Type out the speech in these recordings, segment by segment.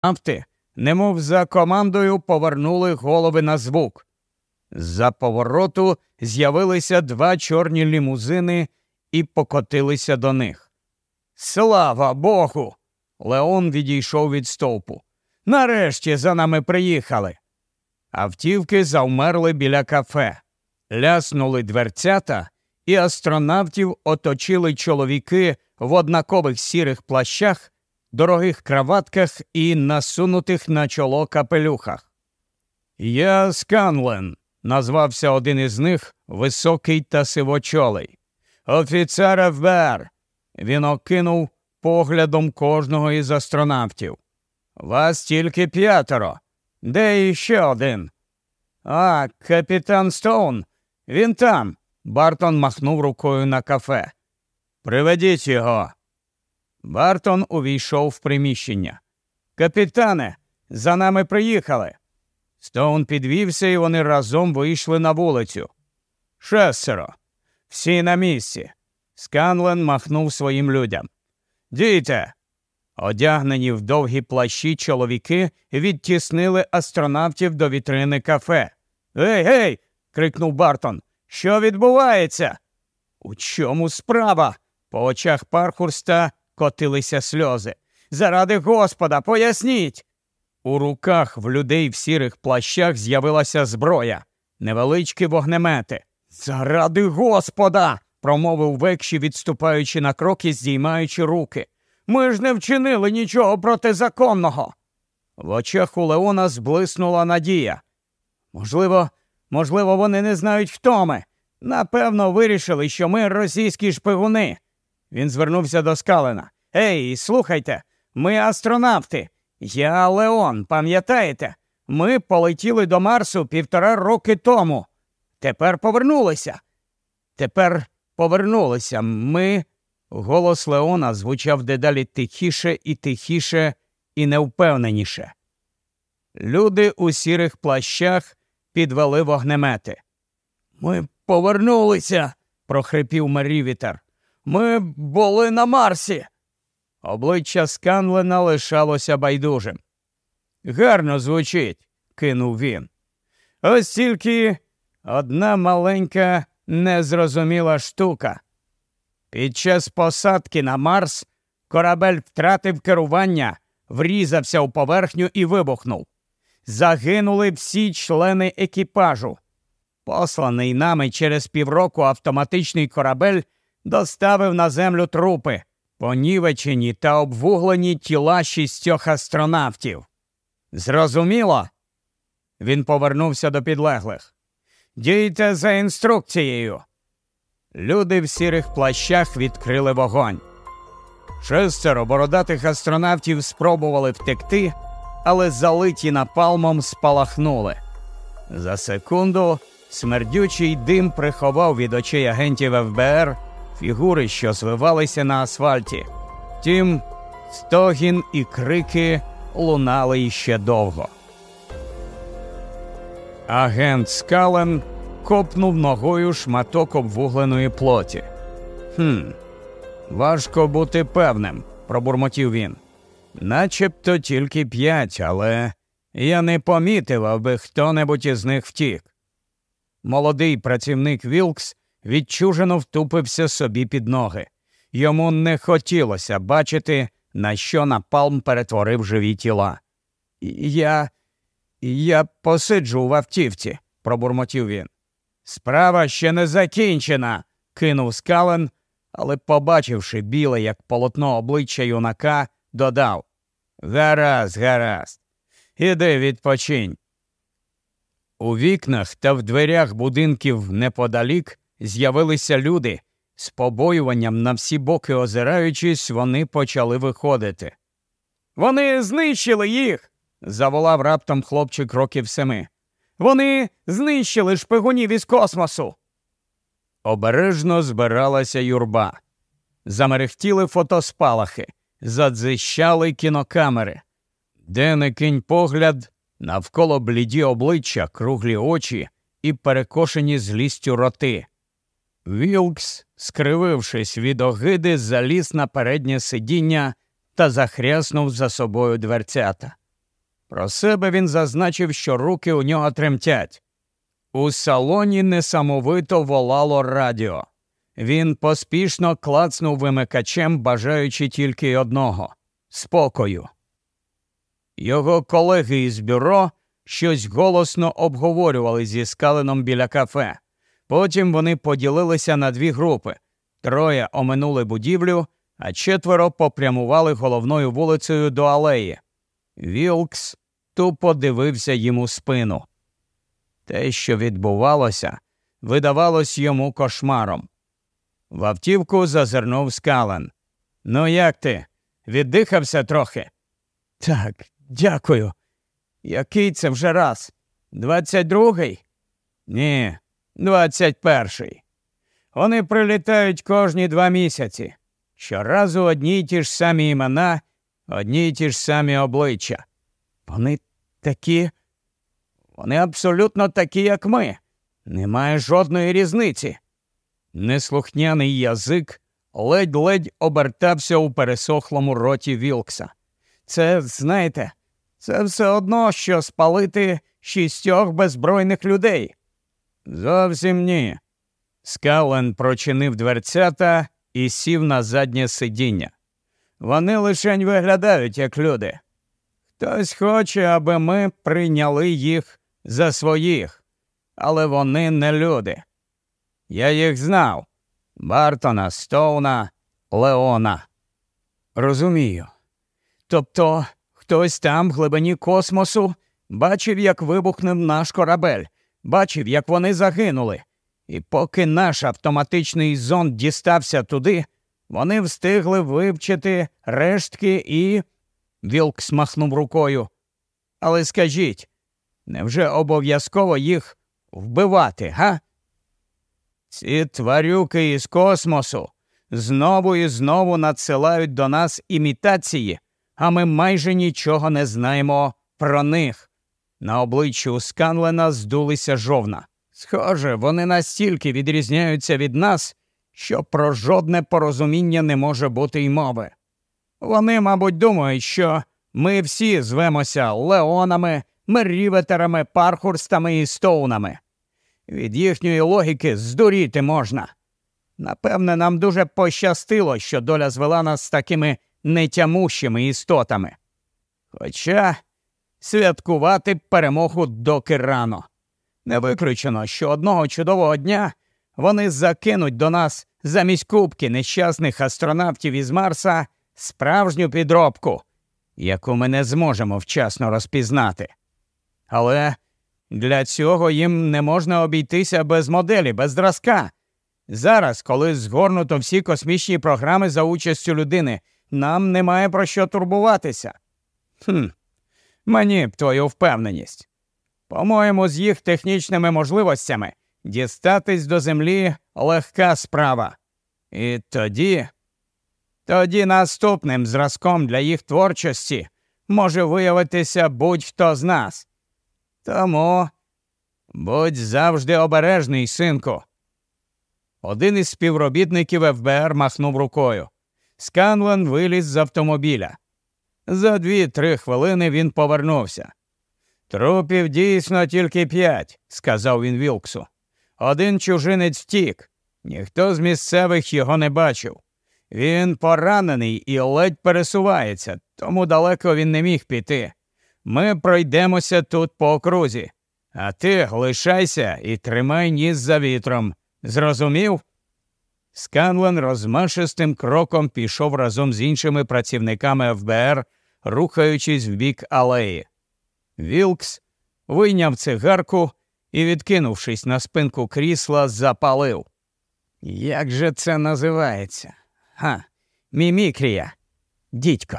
астронавти, немов за командою, повернули голови на звук. З-за повороту з'явилися два чорні лімузини і покотилися до них. Слава Богу! Леон відійшов від стовпу. Нарешті за нами приїхали. Автівки завмерли біля кафе, ляснули дверцята, і астронавтів оточили чоловіки в однакових сірих плащах, дорогих краватках і насунутих на чоло капелюхах. Я Сканлен, назвався один із них високий та сивочолий. Офіцер ФБР. Він окинув поглядом кожного із астронавтів. Вас тільки п'ятеро. Де іще один? А, капітан Стоун. Він там. Бартон махнув рукою на кафе. Приведіть його. Бартон увійшов в приміщення. Капітане, за нами приїхали. Стоун підвівся, і вони разом вийшли на вулицю. Шестеро. Всі на місці. Сканлен махнув своїм людям. Дійте. Одягнені в довгі плащі чоловіки відтіснили астронавтів до вітрини кафе. Гей, гей. крикнув Бартон. Що відбувається? У чому справа? По очах Пархурста котилися сльози. Заради Господа, поясніть. У руках в людей в сірих плащах з'явилася зброя, невеличкі вогнемети. Заради Господа. промовив векші, відступаючи на крок і здіймаючи руки. Ми ж не вчинили нічого протизаконного. В очах у Леона зблиснула надія. Можливо, можливо, вони не знають хто ми. Напевно, вирішили, що ми російські шпигуни. Він звернувся до Скалена. Ей, слухайте, ми астронавти. Я Леон, пам'ятаєте? Ми полетіли до Марсу півтора роки тому. Тепер повернулися. Тепер повернулися. Ми. Голос Леона звучав дедалі тихіше і тихіше і невпевненіше. Люди у сірих плащах підвели вогнемети. Ми повернулися, прохрипів Мерівітер. Ми були на Марсі. Обличчя Сканлена лишалося байдужим. Гарно звучить, кинув він. Ось тільки одна маленька незрозуміла штука. Під час посадки на Марс корабель втратив керування, врізався у поверхню і вибухнув. Загинули всі члени екіпажу. Посланий нами через півроку автоматичний корабель доставив на землю трупи, понівечені та обвуглені тіла шістьох астронавтів. Зрозуміло? Він повернувся до підлеглих. Дійте за інструкцією. Люди в сірих плащах відкрили вогонь. Шестеро бородатих астронавтів спробували втекти, але залиті напалмом спалахнули. За секунду смердючий дим приховав від очей агентів ФБР фігури, що звивалися на асфальті. Втім, стогін і крики лунали іще довго. Агент Скален копнув ногою шматок обвугленої плоті. «Хм, важко бути певним, пробурмотів він. Начебто тільки п'ять, але я не помітив, аби хто небудь із них втік. Молодий працівник Вілкс відчужено втупився собі під ноги. Йому не хотілося бачити, на що напалм перетворив живі тіла. Я я посиджу в автівці, пробурмотів він. Справа ще не закінчена, кинув скален, але, побачивши біле, як полотно обличчя юнака, додав Гаразд, гаразд, іди відпочинь. У вікнах та в дверях будинків неподалік з'явилися люди. З побоюванням на всі боки озираючись, вони почали виходити. Вони знищили їх. заволав раптом хлопчик років семи. Вони знищили шпигунів із космосу. Обережно збиралася юрба. Замерехтіли фотоспалахи, задзищали кінокамери. Де не кинь погляд, навколо бліді обличчя, круглі очі і перекошені злістю роти. Вілкс, скривившись від огиди, заліз на переднє сидіння та захряснув за собою дверцята. Про себе він зазначив, що руки у нього тремтять. У салоні несамовито волало радіо. Він поспішно клацнув вимикачем, бажаючи тільки одного спокою. Його колеги із бюро щось голосно обговорювали зі скаленом біля кафе. Потім вони поділилися на дві групи. Троє оминули будівлю, а четверо попрямували головною вулицею до алеї. Вілкс тупо дивився йому спину. Те, що відбувалося, видавалось йому кошмаром. В автівку зазирнув скален. Ну, як ти? Віддихався трохи? Так, дякую. Який це вже раз? Двадцять другий? Ні, двадцять перший. Вони прилітають кожні два місяці. Щоразу одні й ті ж самі імена, одні й ті ж самі обличчя. Вони такі, вони абсолютно такі, як ми. Немає жодної різниці. Неслухняний язик ледь-ледь обертався у пересохлому роті Вілкса. Це, знаєте, це все одно, що спалити шістьох беззбройних людей. Зовсім ні. Скален прочинив дверцята і сів на заднє сидіння. Вони лишень виглядають як люди. Хтось хоче, аби ми прийняли їх за своїх, але вони не люди. Я їх знав Бартона, Стоуна, Леона. Розумію. Тобто хтось там, в глибині космосу, бачив, як вибухнув наш корабель, бачив, як вони загинули. І поки наш автоматичний зонд дістався туди, вони встигли вивчити рештки і. Вілк смахнув рукою. Але скажіть, невже обов'язково їх вбивати, га? Ці тварюки із космосу знову і знову надсилають до нас імітації, а ми майже нічого не знаємо про них. На обличчі у Сканлена здулися жовна. Схоже, вони настільки відрізняються від нас, що про жодне порозуміння не може бути й мови. Вони, мабуть, думають, що ми всі звемося Леонами, Мерріветерами, Пархурстами і Стоунами. Від їхньої логіки здуріти можна. Напевне, нам дуже пощастило, що доля звела нас з такими нетямущими істотами. Хоча святкувати перемогу доки рано. Не виключено, що одного чудового дня вони закинуть до нас замість кубки нещасних астронавтів із Марса справжню підробку, яку ми не зможемо вчасно розпізнати. Але для цього їм не можна обійтися без моделі, без зразка. Зараз, коли згорнуто всі космічні програми за участю людини, нам немає про що турбуватися. Хм, Мені б твою впевненість. По-моєму, з їх технічними можливостями дістатись до землі легка справа. І тоді, тоді наступним зразком для їх творчості може виявитися будь-хто з нас. Тому будь завжди обережний, синку. Один із співробітників ФБР махнув рукою. Сканлен виліз з автомобіля. За дві-три хвилини він повернувся. Трупів дійсно тільки п'ять, сказав він Вілксу. Один чужинець втік. Ніхто з місцевих його не бачив. Він поранений і ледь пересувається, тому далеко він не міг піти. Ми пройдемося тут по окрузі, а ти лишайся і тримай ніс за вітром. Зрозумів? Сканлен розмашистим кроком пішов разом з іншими працівниками ФБР, рухаючись в бік алеї. Вілкс вийняв цигарку і, відкинувшись на спинку крісла, запалив. Як же це називається? Ха, мімікрія, дідько.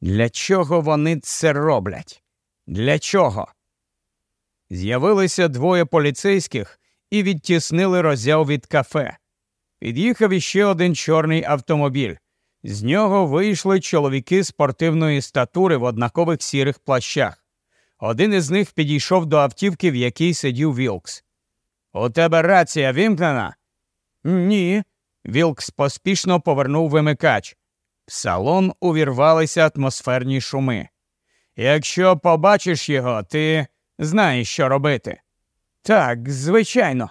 Для чого вони це роблять? Для чого? З'явилися двоє поліцейських і відтіснили роззяв від кафе. Під'їхав іще один чорний автомобіль. З нього вийшли чоловіки спортивної статури в однакових сірих плащах. Один із них підійшов до автівки, в якій сидів Вілкс. У тебе рація вімкнена? Ні. Вілкс поспішно повернув вимикач. В салон увірвалися атмосферні шуми. Якщо побачиш його, ти знаєш, що робити. Так, звичайно.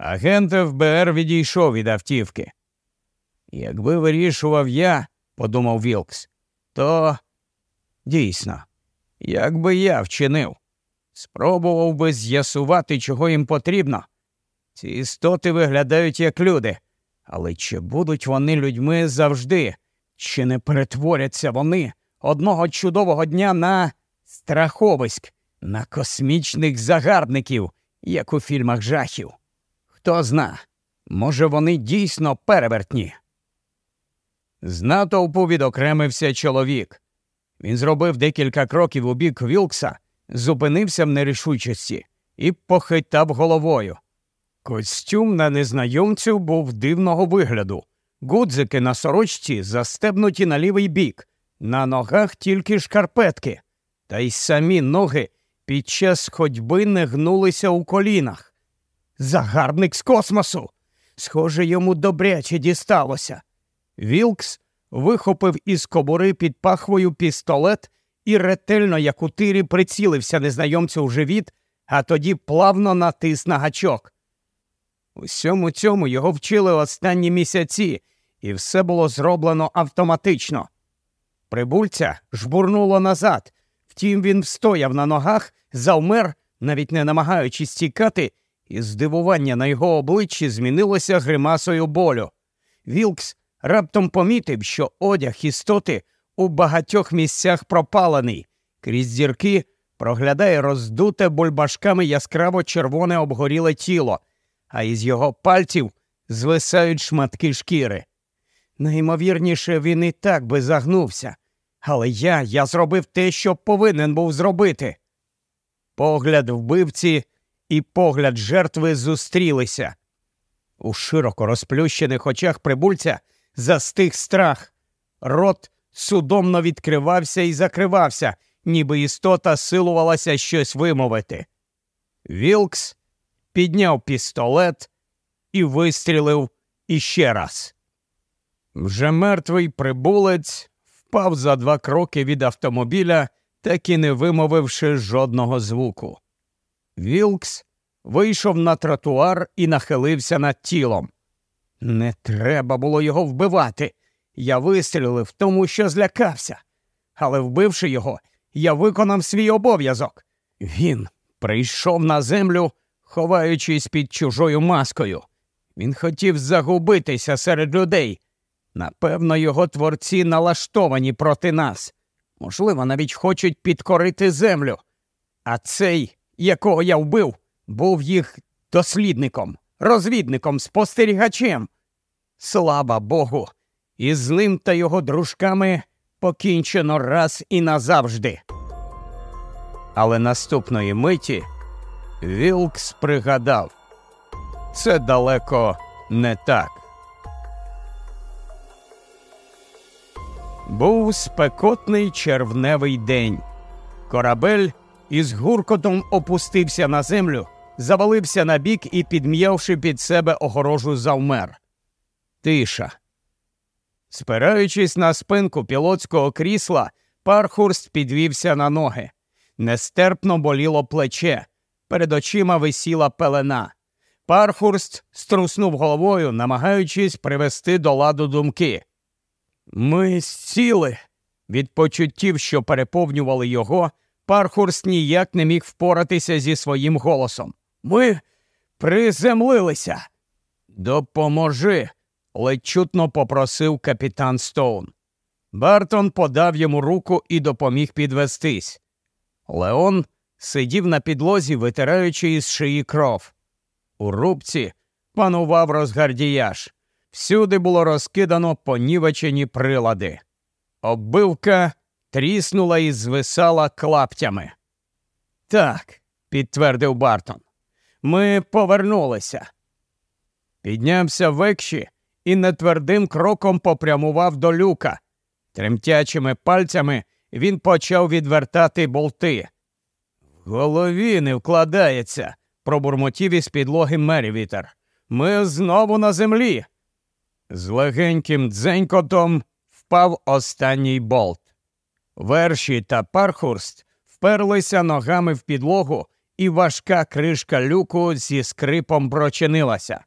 Агент ФБР відійшов від автівки. Якби вирішував я, подумав Вілкс, то дійсно, як би я вчинив, спробував би з'ясувати, чого їм потрібно. Ці істоти виглядають як люди, але чи будуть вони людьми завжди, чи не перетворяться вони одного чудового дня на страховиськ, на космічних загарбників, як у фільмах жахів? Хто зна, може, вони дійсно перевертні. З натовпу відокремився чоловік. Він зробив декілька кроків у бік Вілкса, зупинився в нерішучості і похитав головою. Костюм на незнайомцю був дивного вигляду. Гудзики на сорочці застебнуті на лівий бік, на ногах тільки шкарпетки, та й самі ноги під час ходьби не гнулися у колінах. Загарбник з космосу. Схоже, йому добряче дісталося. Вілкс вихопив із кобури під пахвою пістолет і ретельно, як у тирі, прицілився незнайомцю в живіт, а тоді плавно натис на гачок. Усьому цьому його вчили останні місяці, і все було зроблено автоматично. Прибульця жбурнуло назад, втім він встояв на ногах, завмер, навіть не намагаючись тікати, і здивування на його обличчі змінилося гримасою болю. Вілкс раптом помітив, що одяг істоти у багатьох місцях пропалений, крізь зірки проглядає роздуте бульбашками яскраво червоне обгоріле тіло, а із його пальців звисають шматки шкіри. Наймовірніше, він і так би загнувся. Але я, я зробив те, що повинен був зробити. Погляд вбивці і погляд жертви зустрілися. У широко розплющених очах прибульця застиг страх. Рот судомно відкривався і закривався, ніби істота силувалася щось вимовити. Вілкс підняв пістолет і вистрілив іще раз. Вже мертвий прибулець впав за два кроки від автомобіля, так і не вимовивши жодного звуку. Вілкс вийшов на тротуар і нахилився над тілом. Не треба було його вбивати. Я вистрілив, тому що злякався. Але, вбивши його, я виконав свій обов'язок. Він прийшов на землю, ховаючись під чужою маскою. Він хотів загубитися серед людей. Напевно, його творці налаштовані проти нас. Можливо, навіть хочуть підкорити землю. А цей, якого я вбив, був їх дослідником, розвідником, спостерігачем. Слава Богу, і з ним та його дружками покінчено раз і назавжди. Але наступної миті Вілкс пригадав це далеко не так. Був спекотний червневий день. Корабель із гуркотом опустився на землю, завалився на бік і, підм'явши під себе огорожу, завмер. Тиша. Спираючись на спинку пілотського крісла, Пархурст підвівся на ноги. Нестерпно боліло плече. Перед очима висіла пелена. Пархурст струснув головою, намагаючись привести до ладу думки. Ми сіли. Від почуттів, що переповнювали його, Пархурст ніяк не міг впоратися зі своїм голосом. Ми приземлилися. Допоможи, ледь чутно попросив капітан Стоун. Бартон подав йому руку і допоміг підвестись. Леон сидів на підлозі, витираючи із шиї кров. У рубці панував розгардіяж. Всюди було розкидано понівечені прилади. Оббивка тріснула і звисала клаптями. Так, підтвердив Бартон, ми повернулися. Піднявся векші і нетвердим кроком попрямував до люка. Тремтячими пальцями він почав відвертати болти. В голові не вкладається, пробурмотів із підлоги Мерівітер. Ми знову на землі. З легеньким дзенькотом впав останній болт. Верші та Пархурст вперлися ногами в підлогу, і важка кришка люку зі скрипом прочинилася.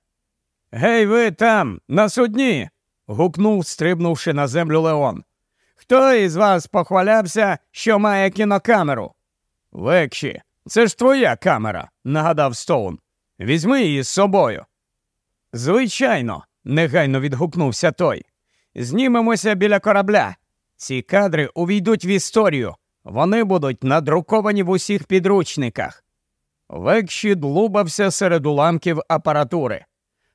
Гей, ви там, на судні. гукнув, стрибнувши на землю Леон. Хто із вас похвалявся, що має кінокамеру? Векші, це ж твоя камера, нагадав Стоун. Візьми її з собою. Звичайно, негайно відгукнувся той. Знімемося біля корабля. Ці кадри увійдуть в історію. Вони будуть надруковані в усіх підручниках. Векші длубався серед уламків апаратури.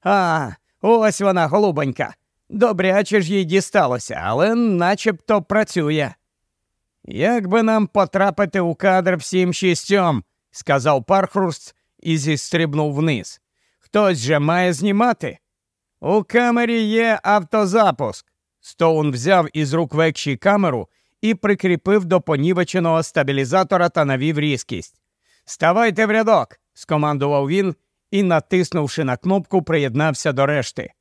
А, ось вона, голубонька. Добряче ж їй дісталося, але начебто працює. Як би нам потрапити у кадр всім шістьом, сказав Пархурст і зістрибнув вниз. Хтось же має знімати. У камері є автозапуск. Стоун взяв із рук векші камеру і прикріпив до понівеченого стабілізатора та навів різкість. Ставайте в рядок, скомандував він і, натиснувши на кнопку, приєднався до решти.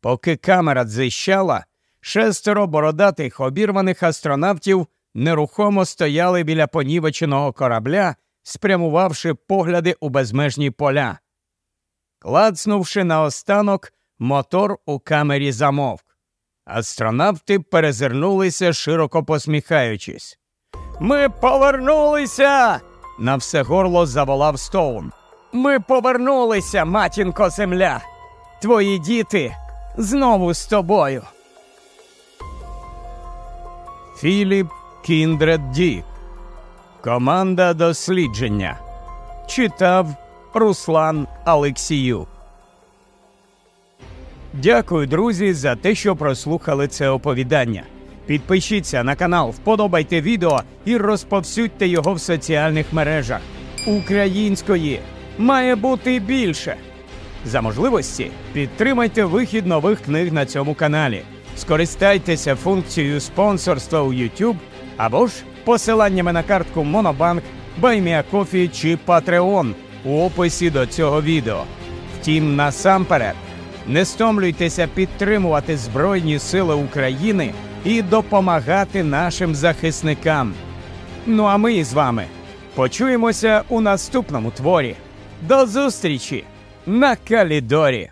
Поки камера дзищала, шестеро бородатих обірваних астронавтів нерухомо стояли біля понівеченого корабля, спрямувавши погляди у безмежні поля. Клацнувши наостанок, мотор у камері замовк. Астронавти перезирнулися, широко посміхаючись. Ми повернулися. на все горло заволав Стоун. Ми повернулися, матінко земля. Твої діти знову з тобою. Філіп Кіндред Дік. Команда дослідження. Читав Руслан Алексіюк. Дякую, друзі, за те, що прослухали це оповідання. Підпишіться на канал, вподобайте відео і розповсюдьте його в соціальних мережах. Української має бути більше. За можливості підтримайте вихід нових книг на цьому каналі. Скористайтеся функцією спонсорства у YouTube або ж посиланнями на картку Монобанк, Buy Me a Coffee чи Patreon у описі до цього відео. Втім, насамперед, не стомлюйтеся підтримувати Збройні Сили України і допомагати нашим захисникам. Ну а ми з вами почуємося у наступному творі. До зустрічі на Калідорі!